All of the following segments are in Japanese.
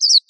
you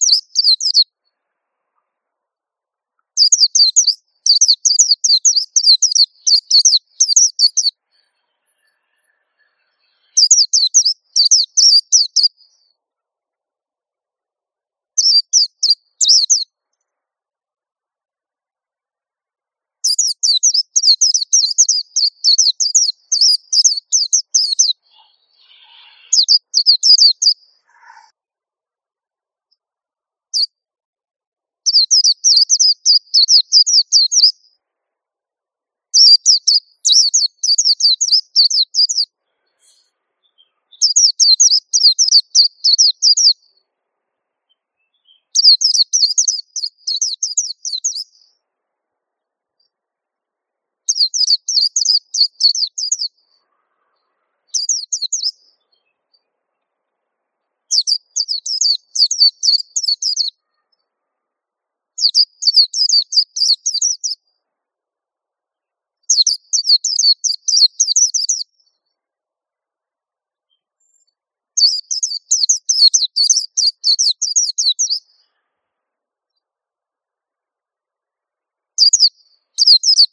you